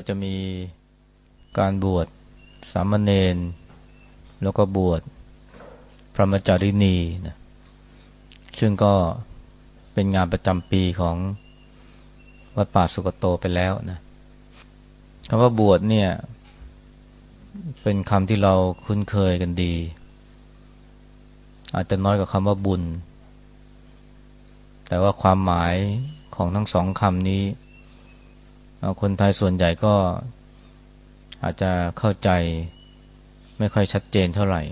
ก็จะมีการบวชสามเณรแล้วก็บวชพระมจารินีนะซึ่งก็เป็นงานประจำปีของวัดป่าสุกโตไปแล้วนะคำว่าบวชเนี่ย เป็นคำที่เราคุ้นเคยกันดี อาจจะน้อยกว่าคำว่าบุญ แต่ว่าความหมายของทั้งสองคำนี้ คนไทยส่วนใหญ่ก็อาจจะเข้าใจไม่ค่อยชัดเจนเท่าไหร่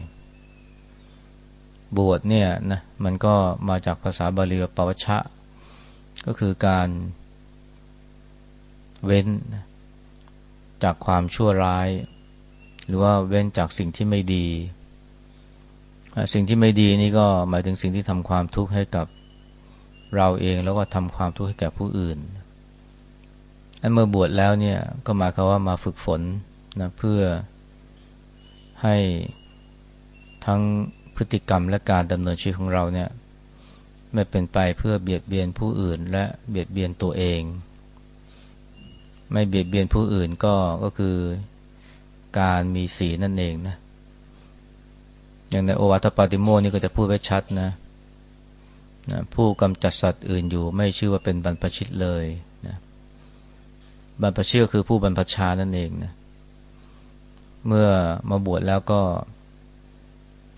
บวชเนี่ยนะมันก็มาจากภาษาบาลีปวชะ ก็คือการเว้นจากความชั่วร้าย หรือว่าเว้นจากสิ่งที่ไม่ดี สิ่งที่ไม่ดีนี่ก็หมายถึงสิ่งที่ทำความทุกข์ให้กับเราเองแล้วก็ทำความทุกข์ให้แก่ผู้อื่น เมื่อบวชแล้วเนี่ยก็หมายความว่ามาฝึกฝนนะเพื่อให้ทั้งพฤติกรรมและการดำเนินชีวิตของเราเนี่ยไม่เป็นไปเพื่อเบียดเบียนผู้อื่นและเบียดเบียนตัวเอง ไม่เบียดเบียนผู้อื่นก็ก็คือการมีสีนั่นเองนะอย่างในโอวาทปาติโมนี่ก็จะพูดไว้ชัดนะนะผู้กำจัดสัตว์อื่นอยู่ไม่ชื่อว่าเป็นบรรพชิตเลย บรรพชิตก็คือผู้บรรพชานั่นเองนะเมื่อมาบวชแล้วก็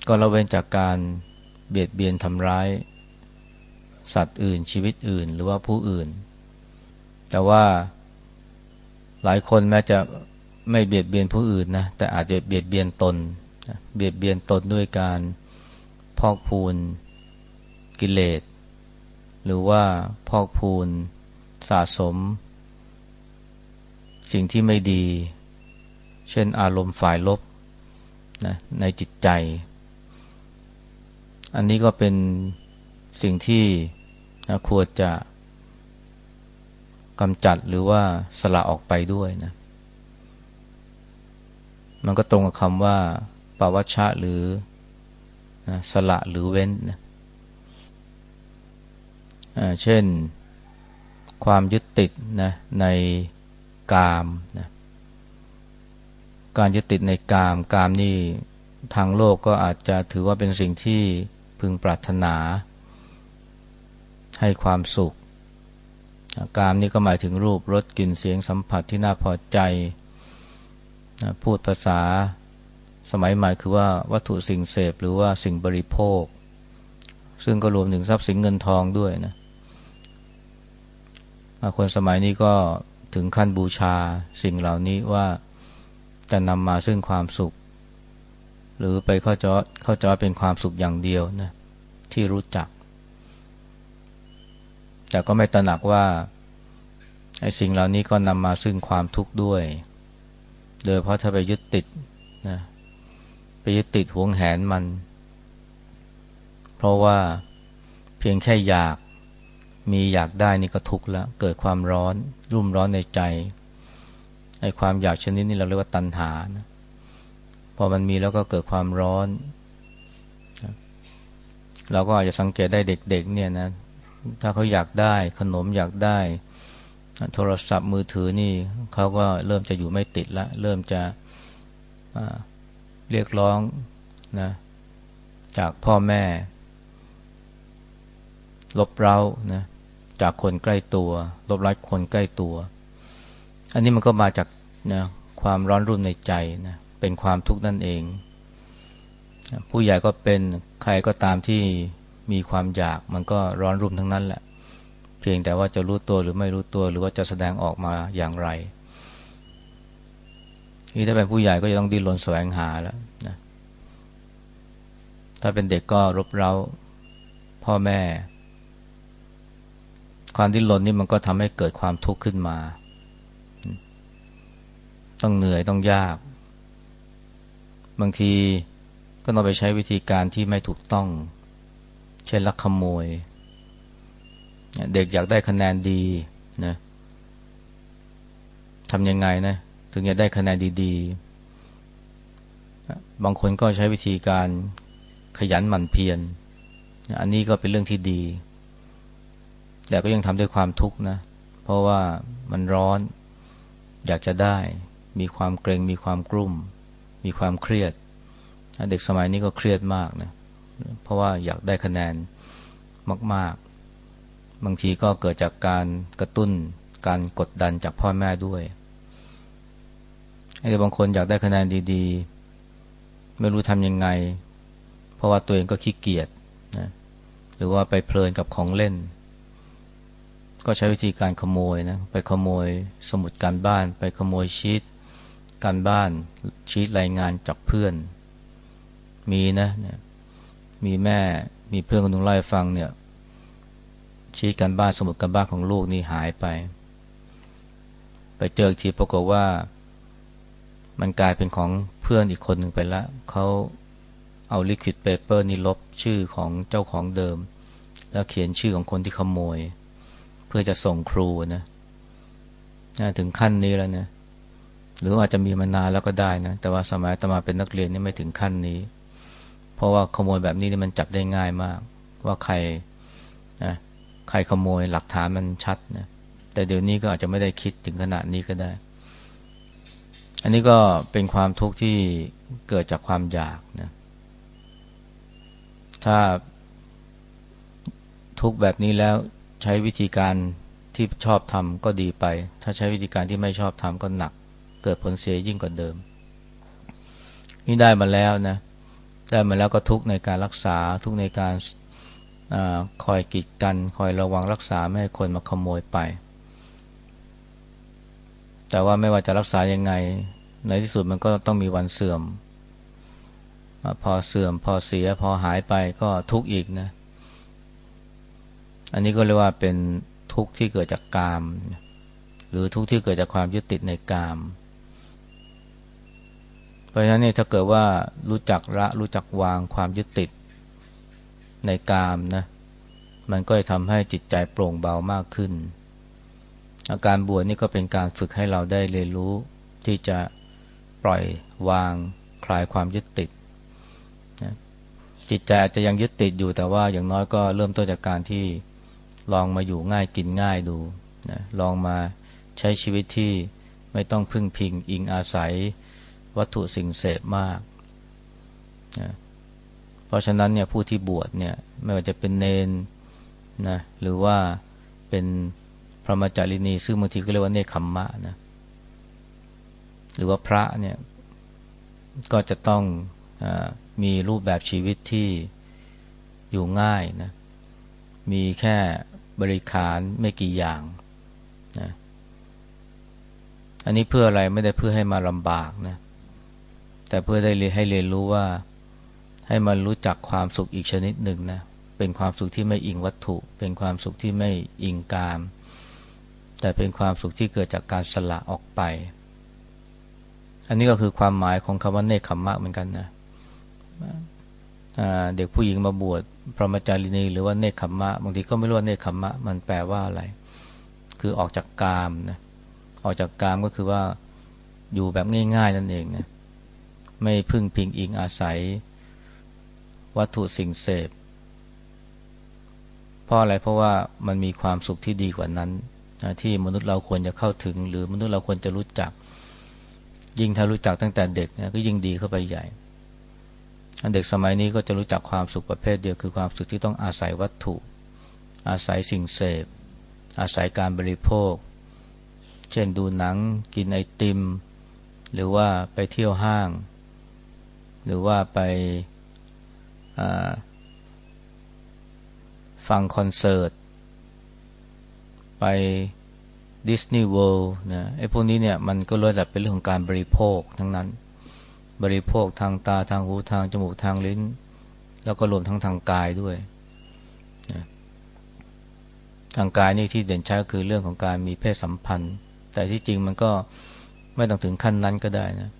ก็ละเว้นจากการเบียดเบียนทำร้าย สัตว์อื่นชีวิตอื่น หรือว่าผู้อื่น แต่ว่าหลายคนแม้จะไม่เบียดเบียนผู้อื่นนะแต่อาจจะเบียดเบียนตน เบียดเบียนตนด้วยการพอกพูนกิเลส หรือว่าพอกพูนสะสม สิ่งที่ไม่ดี เช่นอารมณ์ฝ่ายลบนะในจิตใจ อันนี้ก็เป็นสิ่งที่นะควรจะกำจัดหรือว่าสละออกไปด้วยนะ มันก็ตรงกับคำว่าปวัชชะหรือนะสละหรือเว้นนะเช่นความยึดติดนะใน กามนะการยึดติดในกาม กามนี่ทางโลกก็อาจจะถือว่าเป็นสิ่งที่พึงปรารถนา ให้ความสุข กามนี่ก็หมายถึงรูปรสกลิ่นเสียงสัมผัสที่น่าพอใจพูดภาษาสมัยใหม่คือว่าวัตถุสิ่งเสพหรือว่าสิ่งบริโภค ซึ่งก็รวมถึงทรัพย์สินเงินทองด้วยนะคนสมัยนี้ก็ ถึงขั้นบูชาสิ่งเหล่านี้ว่าจะนำมาซึ่งความสุข หรือไปเข้าจอเข้าจอเป็นความสุขอย่างเดียวนะที่รู้จัก แต่ก็ไม่ตระหนักว่าไอ้สิ่งเหล่านี้ก็นำมาซึ่งความทุกข์ด้วย โดยเพราะถ้าไปยึดติดนะไปยึดติดหวงแหนมัน เพราะว่าเพียงแค่อยาก มีอยากได้นี่ก็ทุกข์แล้ว เกิดความร้อน รุ่มร้อนในใจไอ้ความอยากชนิดนี้เราเรียกว่าตัณหานะพอมันมีแล้วก็เกิดความร้อน เราก็อาจจะสังเกตได้เด็กๆเนี่ยนะถ้าเขาอยากได้ขนมอยากได้ โทรศัพท์มือถือนี่เขาก็เริ่มจะอยู่ไม่ติดละ เริ่มจะเรียกร้องนะจากพ่อแม่ ลบเร้านะ จากคนใกล้ตัว ลบไล่คนใกล้ตัว อันนี้มันก็มาจากนะความร้อนรุ่มในใจนะเป็นความทุกข์นั่นเอง ผู้ใหญ่ก็เป็นใครก็ตามที่มีความอยากมันก็ร้อนรุ่มทั้งนั้นแหละ เพียงแต่ว่าจะรู้ตัวหรือไม่รู้ตัวหรือว่าจะแสดงออกมาอย่างไรนี่ถ้าเป็นผู้ใหญ่ก็จะต้องดิ้นรนแสวงหาแล้วนะถ้าเป็นเด็กก็รบเร้าพ่อแม่ ความดิ้นรนนี่มันก็ทำให้เกิดความทุกข์ขึ้นมา ต้องเหนื่อยต้องยาก บางทีก็ต้องไปใช้วิธีการที่ไม่ถูกต้อง เช่นลักขโมย เด็กอยากได้คะแนนดีนะทำยังไงนะ ถึงจะได้คะแนนดีๆ บางคนก็ใช้วิธีการขยันหมั่นเพียร อันนี้ก็เป็นเรื่องที่ดี แต่ก็ยังทำด้วยความทุกข์นะ เพราะว่ามันร้อน อยากจะได้ มีความเกรง มีความกลุ่ม มีความเครียด เด็กสมัยนี้ก็เครียดมากนะ เพราะว่าอยากได้คะแนนมาก ๆ บางทีก็เกิดจากการกระตุ้น การกดดันจากพ่อแม่ด้วยไอ้บางคนอยากได้คะแนนดีๆ ไม่รู้ทำยังไง เพราะว่าตัวเองก็ขี้เกียจนะ หรือว่าไปเพลินกับของเล่น ก็ใช้วิธีการขโมยนะไปขโมยสมุดการบ้าน ไปขโมยชีตการบ้านชีตรายงานจากเพื่อน มีนะมีแม่มีเพื่อนคนนึงเล่าให้ฟังเนี่ยชีตการบ้านสมุดการบ้านของลูกนี่หายไป ไปเจอทีปรากฏว่า มันกลายเป็นของเพื่อนอีกคนหนึ่งไปล้วเขาเอาลิควิดเปเปอร์นี่ลบชื่อของเจ้าของเดิม แล้วเขียนชื่อของคนที่ขโมย เพื่อจะส่งครูนะถึงขั้นนี้แล้วนะหรืออาจจะมีมานานแล้วก็ได้นะ แต่ว่าสมัยตมาเป็นนักเรียนนี่ไม่ถึงขั้นนี้ เพราะว่าขโมยแบบนี้นี่มันจับได้ง่ายมาก ว่าใครนะใครขโมยหลักฐานมันชัดนะแต่เดี๋ยวนี้ก็อาจจะไม่ได้คิดถึงขนาดนี้ก็ได้ อันนี้ก็เป็นความทุกข์ที่เกิดจากความอยากนะถ้าทุกข์แบบนี้แล้ว ใช้วิธีการที่ชอบทำก็ดีไป ถ้าใช้วิธีการที่ไม่ชอบทำก็หนัก เกิดผลเสียยิ่งกว่าเดิม นี่ได้มาแล้วนะ ได้มาแล้วก็ทุกในการรักษา ทุกในการอคอยกีดกัน คอยระวังรักษาไม่ให้คนมาขโมยไป แต่ว่าไม่ว่าจะรักษายังไง ในที่สุดมันก็ต้องมีวันเสื่อม พอเสื่อมพอเสียพอหายไปก็ทุกข์อีกนะ อันนี้ก็เรียกว่าเป็นทุกข์ที่เกิดจากกาม หรือทุกข์ที่เกิดจากความยึดติดในกาม เพราะฉะนั้นเนี่ยถ้าเกิดว่ารู้จักละรู้จักวางความยึดติดในกามนะ มันก็จะทำให้จิตใจโปร่งเบามากขึ้น อาการบวชนี่ก็เป็นการฝึกให้เราได้เรียนรู้ที่จะปล่อยวางคลายความยึดติดนะจิตใจอาจจะยังยึดติดอยู่แต่ว่าอย่างน้อยก็เริ่มต้นจากการที่ ลองมาอยู่ง่ายกินง่ายดูนะลองมาใช้ชีวิตที่ไม่ต้องพึ่งพิงอิงอาศัยวัตถุสิ่งเสพมากนะเพราะฉะนั้นเนี่ยผู้ที่บวชเนี่ยไม่ว่าจะเป็นเนนนะหรือว่าเป็นพระมจารินี ซึ่งบางทีก็เรียกว่าเนคขมมะนะหรือว่าพระเนี่ยก็จะต้องอมีรูปแบบชีวิตที่อยู่ง่ายนะมีแค่ บริขารไม่กี่อย่างนะอันนี้เพื่ออะไรไม่ได้เพื่อให้มาลำบากนะ แต่เพื่อได้เรียนให้เรียนรู้ว่า ให้มันรู้จักความสุขอีกชนิดหนึ่งนะ เป็นความสุขที่ไม่อิงวัตถุ เป็นความสุขที่ไม่อิงกาม แต่เป็นความสุขที่เกิดจากการสละออกไป อันนี้ก็คือความหมายของคำว่าเนคขมมะเหมือนกันนะเด็กผู้หญิงมาบวช พระมจารีนี หรือว่าเนคขมมะ บางทีก็ไม่รู้ว่าเนคขมมะ มันแปลว่าอะไร คือออกจากกามนะออกจากกามก็คือว่าอยู่แบบง่ายๆนั่นเองนะไม่พึ่งพิงอิงอาศัย วัตถุสิ่งเสพเพราะอะไรเพราะว่ามันมีความสุขที่ดีกว่านั้นนะที่มนุษย์เราควรจะเข้าถึง หรือมนุษย์เราควรจะรู้จัก ยิ่งถ้ารู้จักตั้งแต่เด็กนะก็ยิ่งดีเข้าไปใหญ่ เด็กสมัยนี้ก็จะรู้จักความสุขประเภทเดียวคือความสุขที่ต้องอาศัยวัตถุ อาศัยสิ่งเสพ อาศัยการบริโภค เช่นดูหนังกินไอติม หรือว่าไปเที่ยวห้าง หรือว่าไปฟังคอนเสิร์ต ไปดิสนีย์เวิลด์นะไอ้พวกนี้เนี่ยมันก็ล้วนแต่เป็นเรื่องของการบริโภคทั้งนั้น บริโภคทางตาทางหูทางจมูกทางลิ้น แล้วก็รวมทั้งทางกายด้วยนะทางกายนี่ที่เด่นชัดก็คือเรื่องของการมีเพศสัมพันธ์ แต่ที่จริงมันก็ไม่ต้องถึงขั้นนั้นก็ได้นะ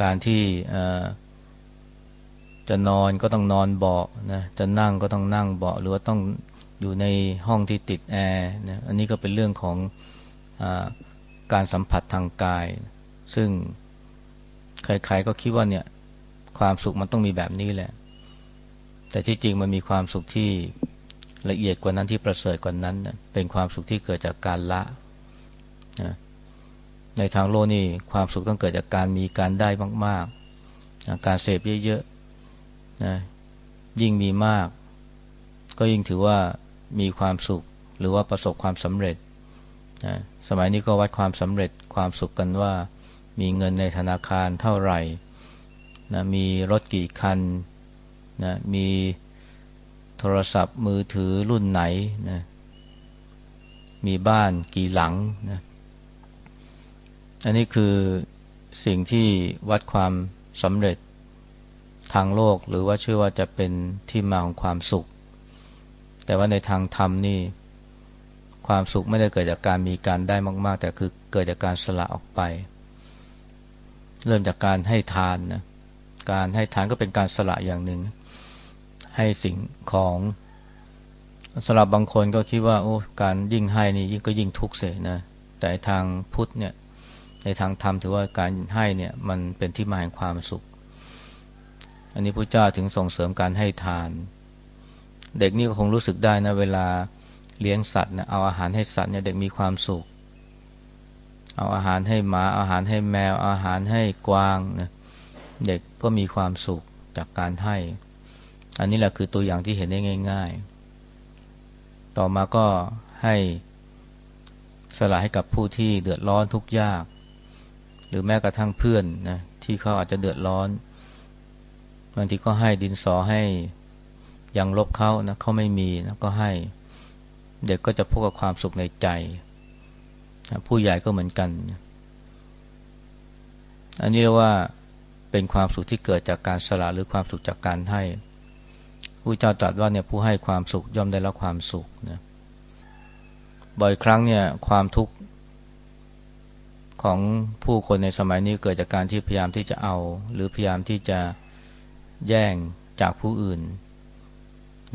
การที่จะนอนก็ต้องนอนเบาะนะจะนั่งก็ต้องนั่งเบาะหรือว่าต้องอยู่ในห้องที่ติดแอร์นะอันนี้ก็เป็นเรื่องของอการสัมผัสทางกาย ซึ่ง ใครๆก็คิดว่าเนี่ยความสุขมันต้องมีแบบนี้แหละ แต่ที่จริงมันมีความสุขที่ละเอียดกว่านั้นที่ประเสริฐกว่านั้น เป็นความสุขที่เกิดจากการละนะในทางโลกนี่ความสุขต้องเกิดจากการมีการได้มากๆนะการเสพเยอะๆนะยิ่งมีมาก ก็ยิ่งถือว่ามีความสุขหรือว่าประสบความสำเร็จนะสมัยนี้ก็วัดความสำเร็จความสุขกันว่า มีเงินในธนาคารเท่าไหร่นะมีรถกี่คันนะมีโทรศัพท์มือถือรุ่นไหนนะมีบ้านกี่หลังนะอันนี้คือสิ่งที่วัดความสำเร็จทางโลกหรือว่าชื่อว่าจะเป็นที่มาของความสุข แต่ว่าในทางธรรมนี่ ความสุขไม่ได้เกิดจากการมีการได้มาก ๆ แต่คือเกิดจากการสละออกไป เริ่มจากการให้ทานนะการให้ทานก็เป็นการสละอย่างหนึ่ง ให้สิ่งของสำหรับบางคนก็คิดว่า โอ้การยิ่งให้นี่ยิ่งก็ยิ่งทุกข์เสียนะแต่ทางพุทธเนี่ยในทางธรรมถือว่าการให้เนี่ยมันเป็นที่มาแห่งความสุข อันนี้พระเจ้าถึงส่งเสริมการให้ทาน เด็กนี่ก็คงรู้สึกได้นะเวลาเลี้ยงสัตว์นะเอาอาหารให้สัตว์เนี่ยเด็กมีความสุข เอาอาหารให้หมา อาหารให้แมว อาหารให้กวางนะเด็กก็มีความสุขจากการให้ อันนี้แหละคือตัวอย่างที่เห็นได้ง่าย ๆ ต่อมาก็ให้สละให้กับผู้ที่เดือดร้อนทุกข์ยาก หรือแม้กระทั่งเพื่อนนะที่เขาอาจจะเดือดร้อนบางทีก็ให้ดินสอให้ยังลบเขานะเขาไม่มีนะก็ให้ เด็กก็จะพบกับความสุขในใจ ผู้ใหญ่ก็เหมือนกัน อันนี้ว่าเป็นความสุขที่เกิดจากการสละหรือความสุขจากการให้ผู้เจ้าตรัสว่าเนี่ยผู้ให้ความสุขย่อมได้รับความสุขนะบ่อยครั้งเนี่ยความทุกข์ของผู้คนในสมัยนี้เกิดจากการที่พยายามที่จะเอา หรือพยายามที่จะแย่งจากผู้อื่น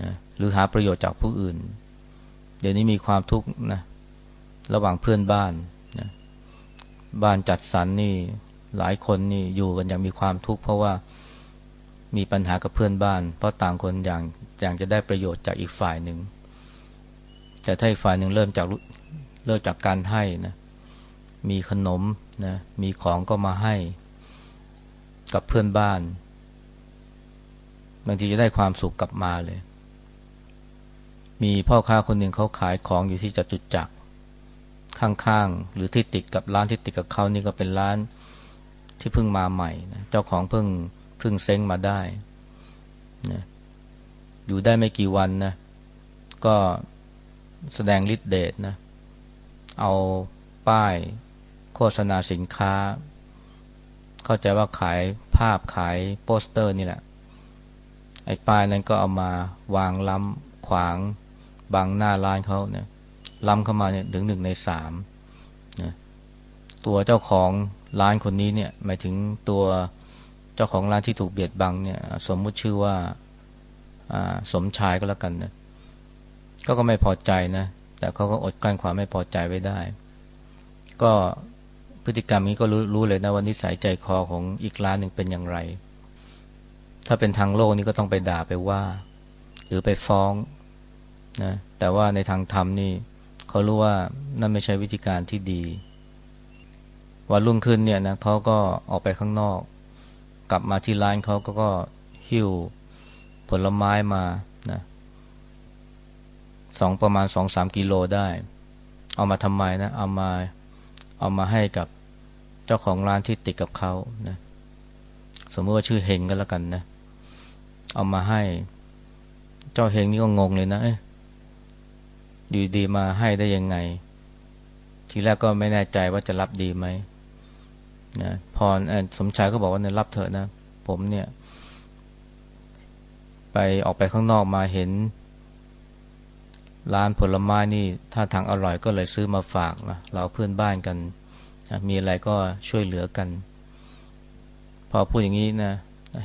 นะหรือหาประโยชน์จากผู้อื่น เดี๋ยวนี้มีความทุกข์นะ ระหว่างเพื่อนบ้านนะบ้านจัดสรรนนี่หลายคนนี่อยู่กันอย่างมีความทุกข์เพราะว่ามีปัญหากับเพื่อนบ้าน เพราะต่างคนอย่างอย่างจะได้ประโยชน์จากอีกฝ่ายหนึ่งแต่ถ้าอีกฝ่ายหนึ่งเริ่มจากเริ่มจากการให้นะมีขนมนะมีของก็มาให้กับเพื่อนบ้านบางทีจะได้ความสุขกลับมาเลย มีพ่อค้าคนหนึ่งเขาขายของอยู่ที่จตุจักร ข้างๆ หรือที่ติดกับร้านที่ติดกับเขานี่ก็เป็นร้านที่เพิ่งมาใหม่นะเจ้าของเพิ่งเพิ่งเซ้งมาได้นะอยู่ได้ไม่กี่วันนะ ก็แสดงฤทธิ์เดชนะ เอาป้ายโฆษณาสินค้า เข้าใจว่าขายภาพขายโปสเตอร์นี่แหละ ไอ้ป้ายนั้นก็เอามาวางล้ำขวางบังหน้าร้านเขาเนี่ย ล้ำเข้ามาเนี่ยถึงหนึ่งในสามนะตัวเจ้าของร้านคนนี้เนี่ยหมายถึงตัวเจ้าของร้านที่ถูกเบียดบังเนี่ย สมมุติชื่อว่าสมชายก็แล้วกันนะก็ก็ไม่พอใจนะแต่เขาก็อดกลั้นความไม่พอใจไว้ได้ ก็พฤติกรรมนี้ก็รู้รู้เลยนะว่านิสัยใจคอของอีกร้านหนึ่งเป็นอย่างไร ถ้าเป็นทางโลกนี่ก็ต้องไปด่าไปว่า หรือไปฟ้องนะแต่ว่าในทางธรรมนี่ เขารู้ว่านั่นไม่ใช่วิธีการที่ดี วันรุ่งขึ้นเนี่ยนะเขาก็ออกไปข้างนอก กลับมาที่ร้านเขาก็ก็หิ้วผลไม้มานะสองประมาณสองสามกิโลได้ เอามาทำไมนะเอามาเอามาให้กับเจ้าของร้านที่ติดกับเขานะสมมติว่าชื่อเฮงก็แล้วกันนะ เอามาให้ เจ้าเฮงนี่ก็งงเลยนะเอ๊ะ อยู่ดีมาให้ได้ยังไง ทีแรกก็ไม่แน่ใจว่าจะรับดีไหมนะพรสมชายก็บอกว่าเนี่ยรับเถอะนะ ผมเนี่ย ไปออกไปข้างนอกมาเห็น ร้านผลไม้นี่ถ้าทางอร่อยก็เลยซื้อมาฝากนะเราเพื่อนบ้านกันนะมีอะไรก็ช่วยเหลือกัน พอพูดอย่างนี้นะ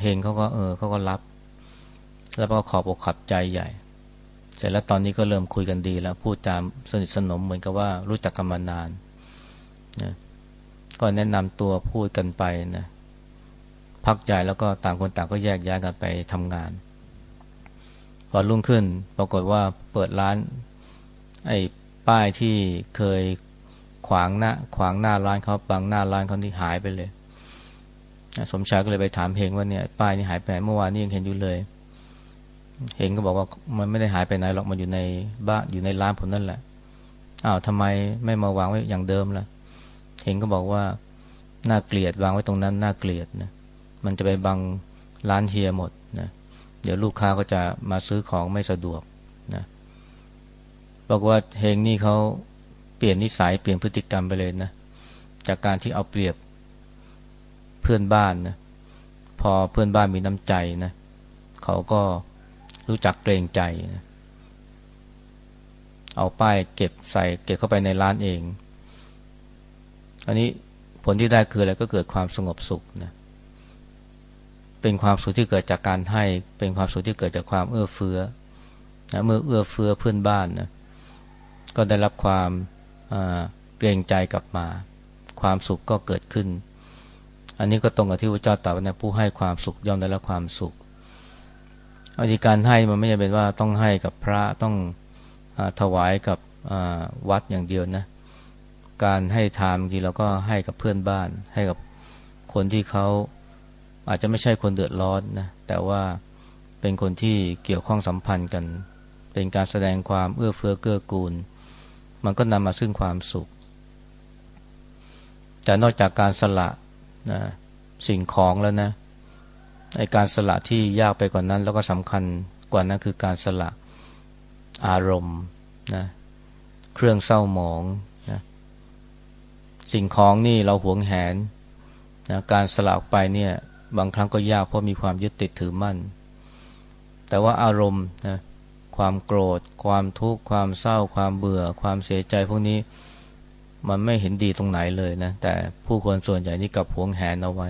เฮงเขาก็เออเขาก็รับ แล้วก็ขอบอกขับใจใหญ่ สร็จแล้วตอนนี้ก็เริ่มคุยกันดีแล้วพูดจามสนิทสนมเหมือนกับว่ารู้จักกันมานานนะก็แนะนำตัวพูดกันไปนะพักใหญ่แล้วก็ต่างคนต่างก็แยกย้ายกันไปทำงานพอรุ่งขึ้นปรากฏว่าเปิดร้าน ไอ้ป้ายที่เคยขวางหน้าขวางหน้าร้านเขาบังหน้าร้านเขาที่หายไปเลย สมชายก็เลยไปถามเฮงว่าเนี่ยป้ายนี่หายไปไหนเมื่อวานนี่ยังเห็นอยู่เลย เฮงก็บอกว่ามันไม่ได้หายไปไหนหรอกมันอยู่ในบ้านอยู่ในร้านผมนั่นแหละอ้าวทำไมไม่มาวางไว้อย่างเดิมล่ะเฮงก็บอกว่าน่าเกลียดวางไว้ตรงนั้นน่าเกลียดนะมันจะไปบังร้านเฮียหมดนะเดี๋ยวลูกค้าก็จะมาซื้อของไม่สะดวกนะบอกว่าเฮงนี่เขาเปลี่ยนนิสัยเปลี่ยนพฤติกรรมไปเลยนะจากการที่เอาเปรียบเพื่อนบ้านนะพอเพื่อนบ้านมีน้ำใจนะเขาก็ รู้จักเกรงใจนะเอาป้ายเก็บใส่เก็บเข้าไปในร้านเอง อันนี้ผลที่ได้คืออะไรก็เกิดความสงบสุขนะ เป็นความสุขที่เกิดจากการให้ เป็นความสุขที่เกิดจากความเอื้อเฟื้อนะเมื่อเอื้อเฟื้อเพื่อนบ้านนะ ก็ได้รับความเกรงใจกลับมา ความสุขก็เกิดขึ้น อันนี้ก็ตรงกับที่พระเจ้าตรัสว่าผู้ให้ความสุขย่อมได้รับความสุข อธิการให้มันไม่ใช่เป็นว่าต้องให้กับพระต้องอถวายกับวัดอย่างเดียวนะ การให้ทานบางทีเราก็ให้กับเพื่อนบ้าน ให้กับคนที่เขาอาจจะไม่ใช่คนเดือดร้อนนะแต่ว่าเป็นคนที่เกี่ยวข้องสัมพันธ์กัน เป็นการแสดงความเอื้อเฟื้อเกื้อกูล มันก็นำมาซึ่งความสุข แต่นอกจากการสละนะสิ่งของแล้วนะ ในการสละที่ยากไปกว่านนั้น แล้วก็สำคัญกว่านั้นคือการสละอารมณ์นะเครื่องเศร้าหมองนะสิ่งของนี่เราหวงแหนนะการสละออกไปเนี่ยบางครั้งก็ยากเพราะมีความยึดติดถือมั่น แต่ว่าอารมณ์นะความโกรธ ความทุกข์ ความเศร้า ความเบื่อ ความเสียใจพวกนี้มันไม่เห็นดีตรงไหนเลยนะ แต่ผู้คนส่วนใหญ่นี่กับหวงแหนเอาไว้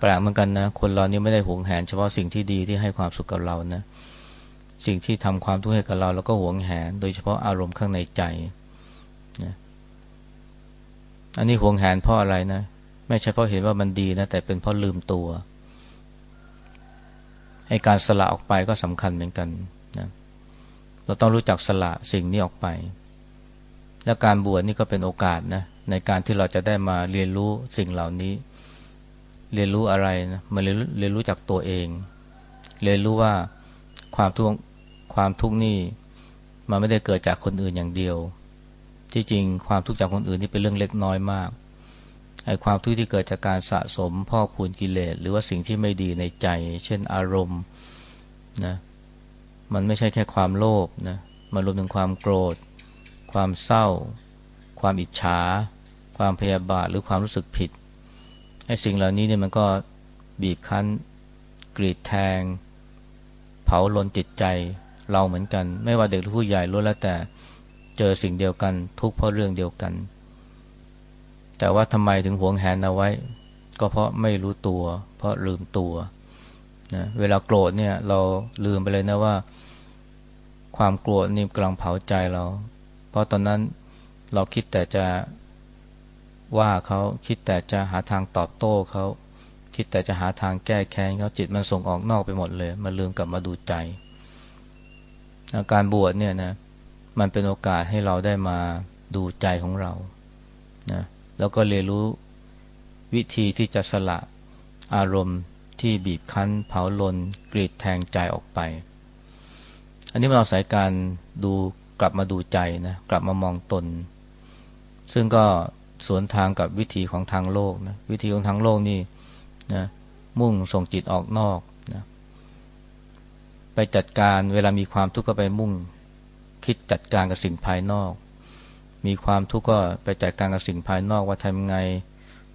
แปลกเหมือนกันนะ คนเรานี่ไม่ได้หวงแหน เฉพาะสิ่งที่ดีที่ให้ความสุขกับเรานะ สิ่งที่ทำความทุกข์ให้กับเราแล้วก็หวงแหน โดยเฉพาะอารมณ์ข้างในใจนะอันนี้หวงแหนเพราะอะไรนะ ไม่ใช่เพราะเห็นว่ามันดีนะ แต่เป็นเพราะลืมตัวให้การสละออกไปก็สำคัญเหมือนกันนะเราต้องรู้จักสละสิ่งนี้ออกไป และการบวชนี่ก็เป็นโอกาสนะในการที่เราจะได้มาเรียนรู้สิ่งเหล่านี้ เรียนรู้อะไรนะมาเรียนเรียนรู้จากตัวเอง เรียนรู้ว่าความทุกข์ความทุกข์นี่มันไม่ได้เกิดจากคนอื่นอย่างเดียว ที่จริงความทุกข์จากคนอื่นนี่เป็นเรื่องเล็กน้อยมากไอ้ความทุกข์ที่เกิดจากการสะสมพ่อคูณกิเลสหรือว่าสิ่งที่ไม่ดีในใจ เช่นอารมณ์นะมันไม่ใช่แค่ความโลภนะมันรวมถึงความโกรธ ความเศร้า ความอิจฉา ความพยาบาทหรือความรู้สึกผิด สิ่งเหล่านี้เนี่ยมันก็บีบคั้น กรีดแทง เผาลนจิตใจเราเหมือนกัน ไม่ว่าเด็กหรือผู้ใหญ่ล้วนแล้วแต่เจอสิ่งเดียวกัน ทุกเพราะเรื่องเดียวกัน แต่ว่าทำไมถึงหวงแหนเอาไว้ ก็เพราะไม่รู้ตัว เพราะลืมตัวนะเวลาโกรธเนี่ยเราลืมไปเลยนะว่า ความโกรธนี่กำลังเผาใจเรา เพราะตอนนั้นเราคิดแต่จะ ว่าเขาคิดแต่จะหาทางตอบโต้เขาคิดแต่จะหาทางแก้แค้นเขาจิตมันส่งออกนอกไปหมดเลย มันลืมกลับมาดูใจการบวชเนี่ยนะมันเป็นโอกาสให้เราได้มาดูใจของเรานะแล้วก็เรียนรู้วิธีที่จะสละอารมณ์ที่บีบคั้น เผาลนกรีดแทงใจออกไป อันนี้มันอาศัยการดูกลับมาดูใจนะกลับมามองตน ซึ่งก็ สวนทางกับวิธีของทางโลกนะวิธีของทางโลกนี่นะมุ่งส่งจิตออกนอกนะไปจัดการเวลามีความทุกข์ก็ไปมุ่งคิดจัดการกับสิ่งภายนอก มีความทุกข์ก็ไปจัดการกับสิ่งภายนอกว่าทำไง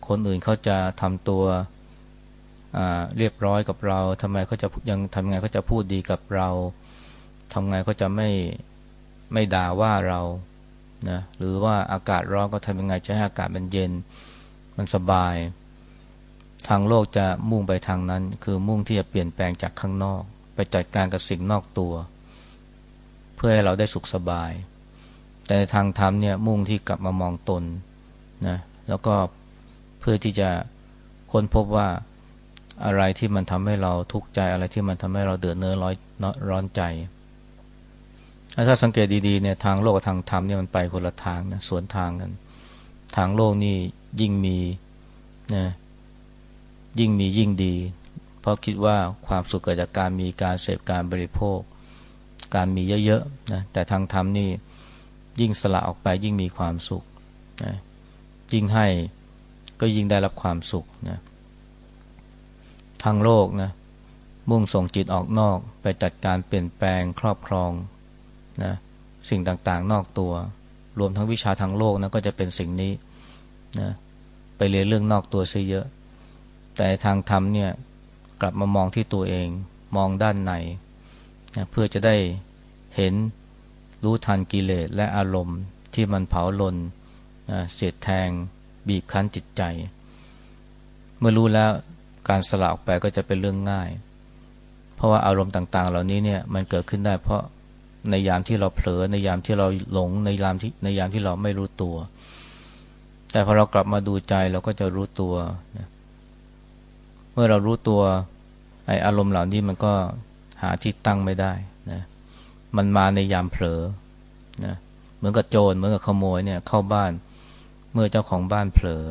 คนอื่นเขาจะทำตัวเรียบร้อยกับเราทำไมเขาจะยังทำไงเขาจะพูดดีกับเราทำไงเขาจะไม่ไม่ด่าว่าเรา นะหรือว่าอากาศร้อนก็ทำยังไงจะให้อากาศมันเย็น มันสบาย ทางโลกจะมุ่งไปทางนั้น คือมุ่งที่จะเปลี่ยนแปลงจากข้างนอก ไปจัดการกับสิ่งนอกตัว เพื่อให้เราได้สุขสบาย แต่ทางธรรมเนี่ยมุ่งที่กลับมามองตนนะแล้วก็เพื่อที่จะค้นพบว่าอะไรที่มันทำให้เราทุกข์ใจอะไรที่มันทำให้เราเดือดเนื้อร้อนร้อนใจ ถ้าสังเกตดีๆเนี่ยทางโลกกับทางธรรมเนี่ยมันไปคนละทางนะสวนทางกัน ทางโลกนี่ยิ่งมีนะยิ่งมียิ่งดี เพราะคิดว่าความสุขเกิดจากการมีการเสพการบริโภค การมีเยอะๆนะแต่ทางธรรมนี่ยิ่งสละออกไปยิ่งมีความสุขนะยิ่งให้ก็ยิ่งได้รับความสุขนะทางโลกนะมุ่งส่งจิตออกนอกไปจัดการเปลี่ยนแปลงครอบครอง นะสิ่งต่างๆ นอกตัว รวมทั้งวิชาทางโลกนะก็จะเป็นสิ่งนี้นะไปเรียนเรื่องนอกตัวซะเยอะ แต่ทางธรรมเนี่ยกลับมามองที่ตัวเองมองด้านในนะเพื่อจะได้เห็นรู้ทันกิเลสและอารมณ์ที่มันเผาลนนะเสียดแทง บีบคั้นจิตใจ เมื่อรู้แล้วการสละออกไปก็จะเป็นเรื่องง่าย เพราะว่าอารมณ์ต่างๆ เหล่านี้เนี่ยมันเกิดขึ้นได้เพราะ ในยามที่เราเผลอในยามที่เราหลงในยามที่ในยามที่เราไม่รู้ตัว แต่พอเรากลับมาดูใจเราก็จะรู้ตัวนะเมื่อเรารู้ตัวไออารมณ์เหล่านี้มันก็หาที่ตั้งไม่ได้นะมันมาในยามเผลอนะเหมือนกับโจรเหมือนกับขโมยเนี่ยเข้าบ้านเมื่อเจ้าของบ้านเผลอ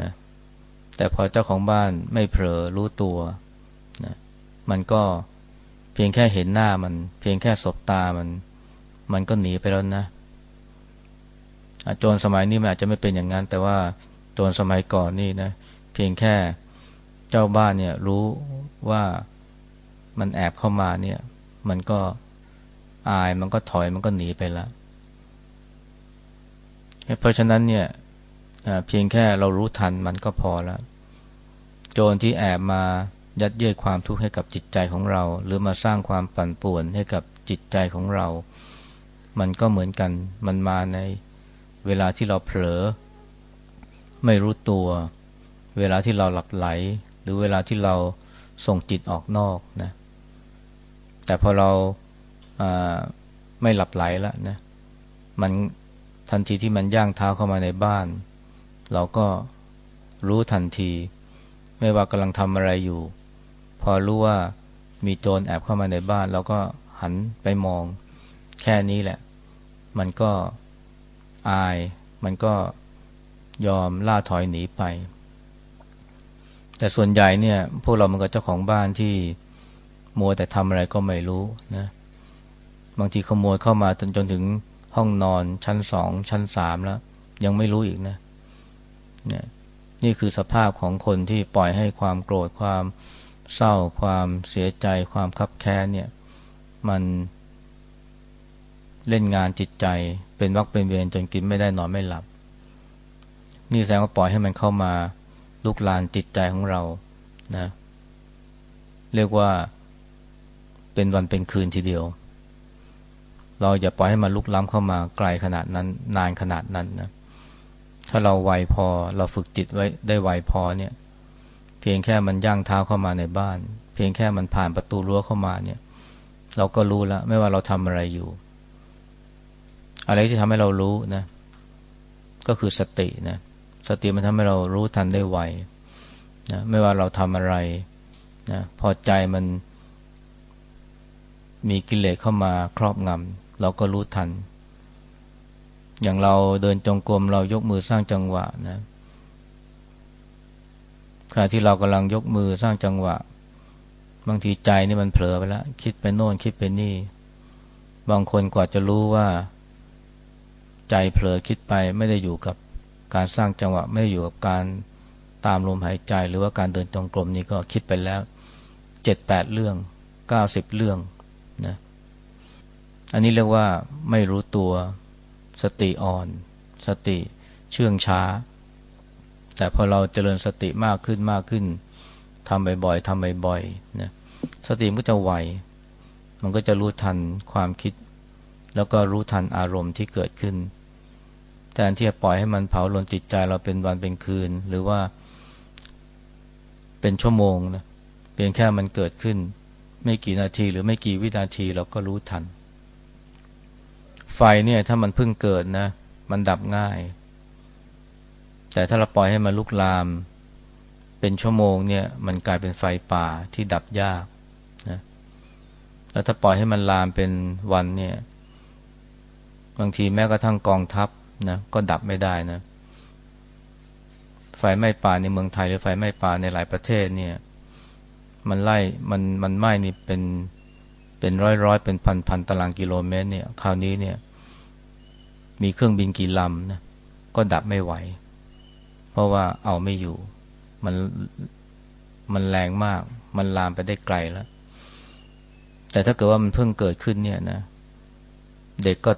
นะแต่พอเจ้าของบ้านไม่เผลอรู้ตัวนะมันก็ พียงแค่เห็นหน้ามัน เพียงแค่สบตามัน มันก็หนีไปแล้วนะโจรสมัยนี้มันอาจจะไม่เป็นอย่างนั้น แต่ว่าโจรสมัยก่อนนี่นะ เพียงแค่เจ้าบ้านเนี่ยรู้ว่ามันแอบเข้ามาเนี่ย มันก็อายมันก็ถอยมันก็หนีไปแล้วเพราะฉะนั้นเนี่ยเพียงแค่เรารู้ทันมันก็พอแล้ว โจรที่แอบมา ยัดเยียดความทุกข์ให้กับจิตใจของเรา หรือมาสร้างความปั่นป่วนให้กับจิตใจของเรา มันก็เหมือนกันมันมาในเวลาที่เราเผลอ ไม่รู้ตัว เวลาที่เราหลับไหล หรือเวลาที่เราส่งจิตออกนอกนะแต่พอเราไม่หลับไหลแล้วนะมันทันทีที่มันย่างเท้าเข้ามาในบ้าน เราก็รู้ทันที ไม่ว่ากำลังทำอะไรอยู่ พอรู้ว่ามีโจรแอบเข้ามาในบ้าน เราก็หันไปมอง แค่นี้แหละ มันก็อาย มันก็ยอมล่าถอยหนีไป แต่ส่วนใหญ่เนี่ย พวกเรามันก็เจ้าของบ้านที่มัวแต่ทำอะไรก็ไม่รู้นะ บางทีขโมยเข้ามาจนจนถึงห้องนอนชั้นสองชั้นสามแล้ว ยังไม่รู้อีกนะเนี่ยนี่คือสภาพของคนที่ปล่อยให้ความโกรธความ เศร้าความเสียใจความคับแค้นเนี่ยมันเล่นงานจิตใจ เป็นวักเป็นเวรจนกินไม่ได้นอนไม่หลับ นี่แสดงว่าปล่อยให้มันเข้ามาลุกลานจิตใจของเรานะเรียกว่าเป็นวันเป็นคืนทีเดียว เราอย่าปล่อยให้มันลุกล้ำเข้ามาไกลขนาดนั้น นานขนาดนั้นนะถ้าเราไวพอเราฝึกจิตไว้ได้ไวพอเนี่ย เพียงแค่มันย่างเท้าเข้ามาในบ้าน เพียงแค่มันผ่านประตูรั้วเข้ามาเนี่ย เราก็รู้แล้วไม่ว่าเราทำอะไรอยู่ อะไรที่ทำให้เรารู้นะ ก็คือสตินะสติมันทำให้เรารู้ทันได้ไวนะไม่ว่าเราทำอะไรนะพอใจมันมีกิเลสเข้ามาครอบงำเราก็รู้ทัน อย่างเราเดินจงกรมเรายกมือสร้างจังหวะนะ ขณะที่เรากำลังยกมือสร้างจังหวะ บางทีใจนี่มันเผลอไปแล้ว คิดไปโน่นคิดไปนี่ บางคนกว่าจะรู้ว่า ใจเผลอคิดไปไม่ได้อยู่กับการสร้างจังหวะ ไม่ได้อยู่กับการตามลมหายใจ หรือว่าการเดินจงกรมนี่ก็คิดไปแล้วเจ็ดแปดเรื่องเก้าสิบเรื่องนะอันนี้เรียกว่าไม่รู้ตัวสติอ่อน สติเชื่องช้า แต่พอเราเจริญสติมากขึ้นมากขึ้นทำบ่อยๆทำบ่อยๆนะสติมันก็จะไวมันก็จะรู้ทันความคิด แล้วก็รู้ทันอารมณ์ที่เกิดขึ้นแทนที่จะปล่อยให้มันเผาลนจิตใจเราเป็นวันเป็นคืน หรือว่า เป็นชั่วโมงนะเพียงแค่มันเกิดขึ้น ไม่กี่นาทีหรือไม่กี่วินาทีเราก็รู้ทัน ไฟเนี่ยถ้ามันเพิ่งเกิดนะ มันดับง่าย แต่ถ้าเราปล่อยให้มันลุกลาม เป็นชั่วโมงเนี่ย มันกลายเป็นไฟป่าที่ดับยากนะแล้วถ้าปล่อยให้มันลามเป็นวันเนี่ย บางทีแม้กระทั่งกองทัพนะก็ดับไม่ได้นะไฟไหม้ป่าในเมืองไทยหรือไฟไหม้ป่าในหลายประเทศเนี่ย มันไล่มันมันไหม้นี่เป็นเป็นร้อยร้อยเป็นพันพันตารางกิโลเมตรเนี่ย คราวนี้เนี่ย มีเครื่องบินกี่ลำนะก็ดับไม่ไหว เพราะว่าเอาไม่อยู่ มันมันแรงมาก มันลามไปได้ไกลแล้ว แต่ถ้าเกิดว่ามันเพิ่งเกิดขึ้นเนี่ยนะ เด็กก็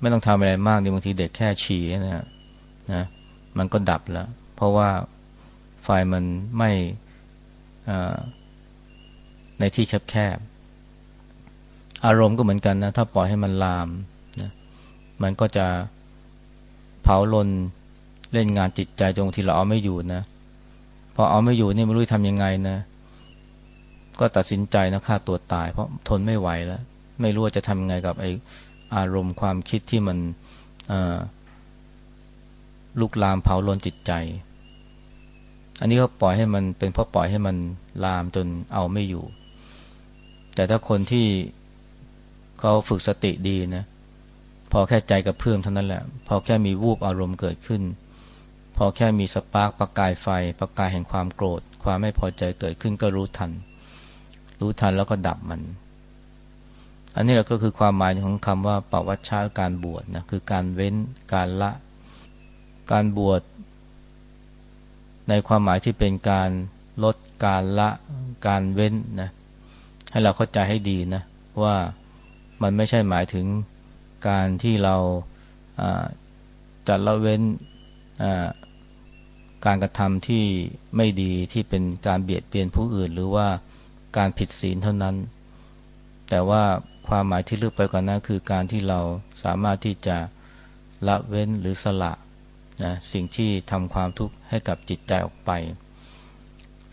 ไม่ต้องทำอะไรมากดีบางทีเด็กแค่ฉี่นะนะมันก็ดับแล้ว เพราะว่าไฟมันไม่ในที่แคบๆ อารมณ์ก็เหมือนกันนะ ถ้าปล่อยให้มันลามนะมันก็จะเผาลน เล่นงานจิตใจจนทีเราเอาไม่อยู่นะ พอเอาไม่อยู่นี่ไม่รู้ทำยังไงนะ ก็ตัดสินใจนะฆ่าตัวตาย เพราะทนไม่ไหวแล้ว ไม่รู้ว่าจะทำยังไงกับไออารมณ์ความคิดที่มันลุกลามเผาลนจิตใจ อันนี้ก็ปล่อยให้มันเป็นเพราะปล่อยให้มันลามจนเอาไม่อยู่ แต่ถ้าคนที่เขาฝึกสติดีนะ พอแค่ใจกับเพื่อมเท่านั้นแหละ พอแค่มีวูบอารมณ์เกิดขึ้น พอแค่มีสปาร์กประกายไฟ ประกายแห่งความโกรธ ความไม่พอใจเกิดขึ้นก็รู้ทัน รู้ทันแล้วก็ดับมัน อันนี้แหละก็คือความหมายของคำว่าปวัชชาการบวชนะคือการเว้นการละ การบวชในความหมายที่เป็นการลดการละการเว้นนะให้เราเข้าใจให้ดีนะว่ามันไม่ใช่หมายถึงการที่เราจะละเว้น การกระทำที่ไม่ดีที่เป็นการเบียดเบียนผู้อื่น หรือว่าการผิดศีลเท่านั้น แต่ว่าความหมายที่ลึกไปกว่านั้นคือการที่เราสามารถที่จะละเว้นหรือสละนะสิ่งที่ทำความทุกข์ให้กับจิตใจออกไป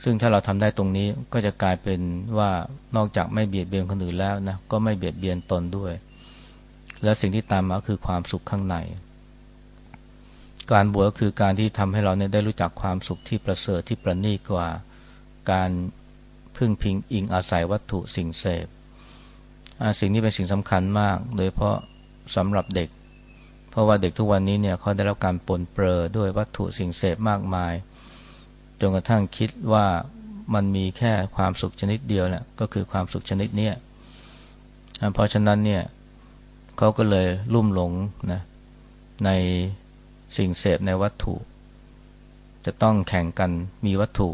ซึ่งถ้าเราทำได้ตรงนี้ก็จะกลายเป็นว่านอกจากไม่เบียดเบียนคนอื่นแล้วนะก็ไม่เบียดเบียนตนด้วย และสิ่งที่ตามมาคือความสุขข้างใน การบวชก็คือการที่ทำให้เราเนี่ยได้รู้จักความสุขที่ประเสริฐที่ประณีตกว่าการพึ่งพิงอิงอาศัยวัตถุสิ่งเสพสิ่งนี้เป็นสิ่งสำคัญมาก โดยเพราะสำหรับเด็ก เพราะว่าเด็กทุกวันนี้เนี่ยเขาได้รับการปนเปื้อด้วยวัตถุสิ่งเสพมากมาย จนกระทั่งคิดว่ามันมีแค่ความสุขชนิดเดียวแหละก็คือความสุขชนิดเนี้ยเพราะฉะนั้นเนี่ยเขาก็เลยลุ่มหลงนะใน สิ่งเสพในวัตถุ จะต้องแข่งกันมีวัตถุ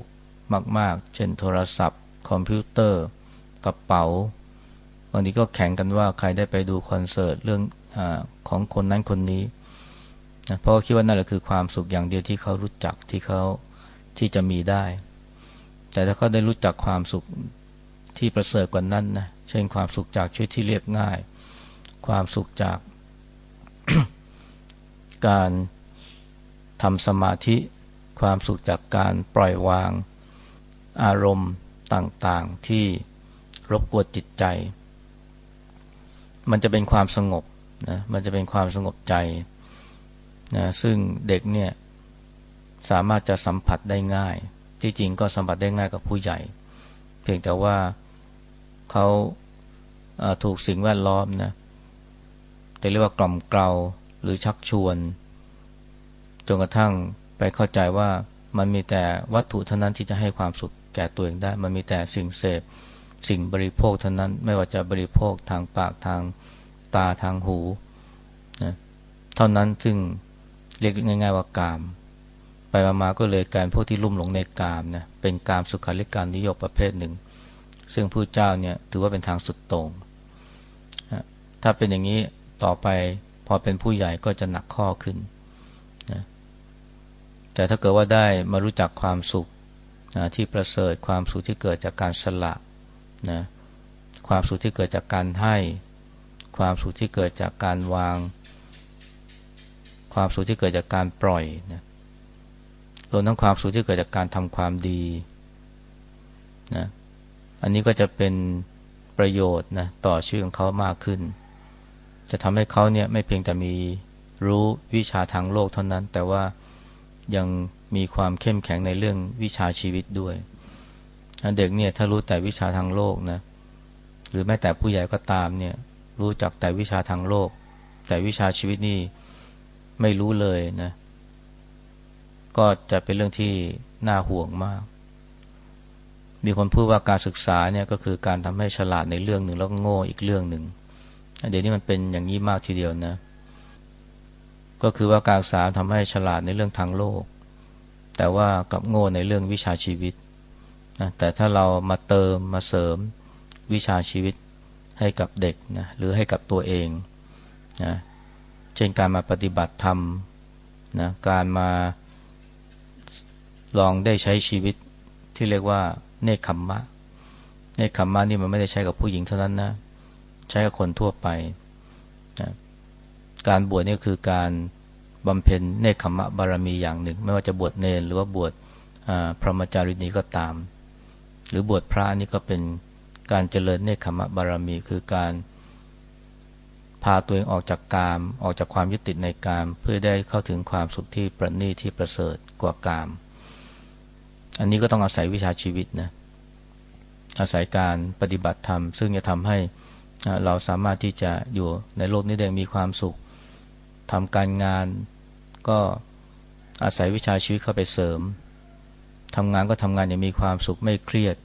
มาก ๆ เช่นโทรศัพท์ คอมพิวเตอร์ กระเป๋าบางทีก็แข่งกันว่าใครได้ไปดูคอนเสิร์ตเรื่องอของคนนั้นคนนี้นะเพราะคิดว่านั่นแหละคือความสุขอย่างเดียวที่เขารู้จักที่เขาที่จะมีได้ แต่ถ้าเขาได้รู้จักความสุขที่ประเสริฐกว่านั้นนะเช่นความสุขจากชีวิตที่เรียบง่าย ความสุขจาก การ ทำสมาธิความสุขจากการปล่อยวาง อารมณ์ต่างๆที่รบกวนจิตใจ มันจะเป็นความสงบนะมันจะเป็นความสงบใจนะซึ่งเด็กเนี่ยสามารถจะสัมผัสได้ง่าย ที่จริงก็สัมผัสได้ง่ายกับผู้ใหญ่ เพียงแต่ว่าเขาถูกสิ่งแวดล้อมนะแต่เรียกว่ากล่อมเกลาหรือชักชวน จนกระทั่งไปเข้าใจว่ามันมีแต่วัตถุเท่านั้นที่จะให้ความสุขแก่ตัวเองได้ มันมีแต่สิ่งเสพ สิ่งบริโภคเท่านั้น ไม่ว่าจะบริโภคทางปากทางตาทางหูนะเท่านั้นซึ่งเรียกง่าย ๆว่ากาม ไปมาก็เลยการพวกที่ลุ่มหลงในกามนะเป็นกามสุขาริการนิยมประเภทหนึ่ง ซึ่งผู้เจ้าเนี่ยถือว่าเป็นทางสุดต่งถ้าเป็นอย่างนี้ต่อไปพอเป็นผู้ใหญ่ก็จะหนักข้อขึ้น แต่ถ้าเกิดว่าได้มารู้จักความสุขนะที่ประเสริฐความสุขที่เกิดจากการสละนะความสุขที่เกิดจากการให้ ความสุขที่เกิดจากการวาง ความสุขที่เกิดจากการปล่อยนะรวมทั้งความสุขที่เกิดจากการทำความดีนะอันนี้ก็จะเป็นประโยชน์นะต่อชีวิตของเขามากขึ้น จะทำให้เขาเนี่ยไม่เพียงแต่มีรู้วิชาทางโลกเท่านั้น แต่ว่า ยังมีความเข้มแข็งในเรื่องวิชาชีวิตด้วยเด็กเนี่ยถ้ารู้แต่วิชาทางโลกนะหรือแม้แต่ผู้ใหญ่ก็ตามเนี่ยรู้จักแต่วิชาทางโลก แต่วิชาชีวิตนี่ไม่รู้เลยนะ ก็จะเป็นเรื่องที่น่าห่วงมาก มีคนพูดว่าการศึกษาเนี่ยก็คือการทำให้ฉลาดในเรื่องหนึ่งแล้วก็โง่อีกเรื่องหนึ่งเดี๋ยวนี้มันเป็นอย่างนี้มากทีเดียวนะ ก็คือว่าการศึกษาทำให้ฉลาดในเรื่องทางโลก แต่ว่ากับโง่ในเรื่องวิชาชีวิตนะแต่ถ้าเรามาเติมมาเสริมวิชาชีวิตให้กับเด็กนะหรือให้กับตัวเองนะเช่นการมาปฏิบัติธรรมนะการมาลองได้ใช้ชีวิตที่เรียกว่าเนคขมมะ เนคขมมะนี่มันไม่ได้ใช้กับผู้หญิงเท่านั้นนะ ใช้กับคนทั่วไปนะการบวชนี่คือการ บำเพ็ญเนคขมะบารมีอย่างหนึ่ง ไม่ว่าจะบวชเนรหรือว่าบวชพระมจารีนี้ก็ตาม หรือบวชพระนี่ก็เป็นการเจริญเนคขมะบารมี คือการพาตัวเองออกจากกาม ออกจากความยึดติดในกาม เพื่อได้เข้าถึงความสุขที่ประณีตที่ประเสริฐกว่ากาม อันนี้ก็ต้องอาศัยวิชาชีวิตนะอาศัยการปฏิบัติธรรม ซึ่งจะทำให้เราสามารถที่จะอยู่ในโลกนี้ได้มีความสุขทำการงาน ก็อาศัยวิชาชีวิตเข้าไปเสริมทำงานก็ทำงานอย่างมีความสุขไม่เครียด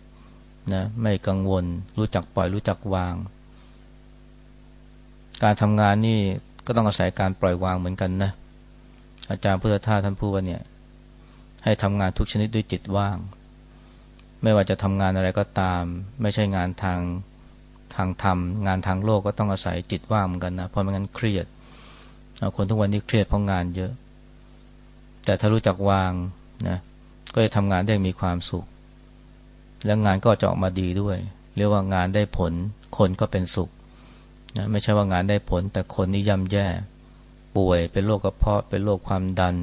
นะไม่กังวล รู้จักปล่อยรู้จักวาง การทำงานนี่ก็ต้องอาศัยการปล่อยวางเหมือนกันนะอาจารย์พุทธทาสท่านพูดว่าเนี่ยให้ทำงานทุกชนิดด้วยจิตว่าง ไม่ว่าจะทำงานอะไรก็ตาม ไม่ใช่งานทางทางธรรม งานทางโลกก็ต้องอาศัยจิตว่างเหมือนกันนะเพราะไม่งั้นเครียดคนทุกวันนี้เครียดเพราะงานเยอะ แต่ถ้ารู้จักวางนะก็จะทำงานได้มีความสุข แล้วงานก็จะออกมาดีด้วย เรียกว่างานได้ผลคนก็เป็นสุขนะไม่ใช่ว่างานได้ผล แต่คนนี่ย่ำแย่ ป่วยเป็นโรคกระเพาะ เป็นโรคความดัน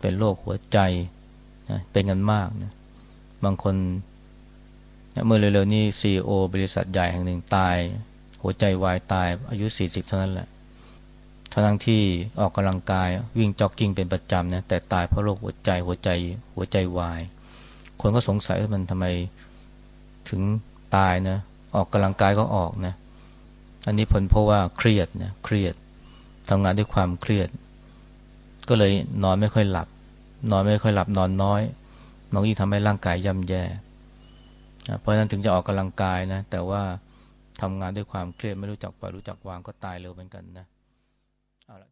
เป็นโรคหัวใจนะเป็นกันมากนะบางคนนะเมื่อเร็วๆนี้ซีอบริษัทใหญ่แห่งหนึ่งตาย หัวใจวายตายอายุ 40 เท่านั้นแหละ ทั้งที่ออกกำลังกายวิ่งจ็อกกิ้งเป็นประจำนะแต่ตายเพราะโรคหัวใจหัวใจหัวใจวาย คนก็สงสัยว่ามันทำไมถึงตายนะออกกำลังกายก็ออกนะ อันนี้ผลเพราะว่าเครียดนะเครียดทำงานด้วยความเครียด ก็เลยนอนไม่ค่อยหลับ นอนไม่ค่อยหลับนอนน้อยมันยิ่งทำให้ร่างกายย่ำแย่เพราะฉะนั้นถึงจะออกกำลังกายนะ แต่ว่าทำงานด้วยความเครียดไม่รู้จักปล่อยรู้จักวางก็ตายเร็วเหมือนกันนะ เอาละ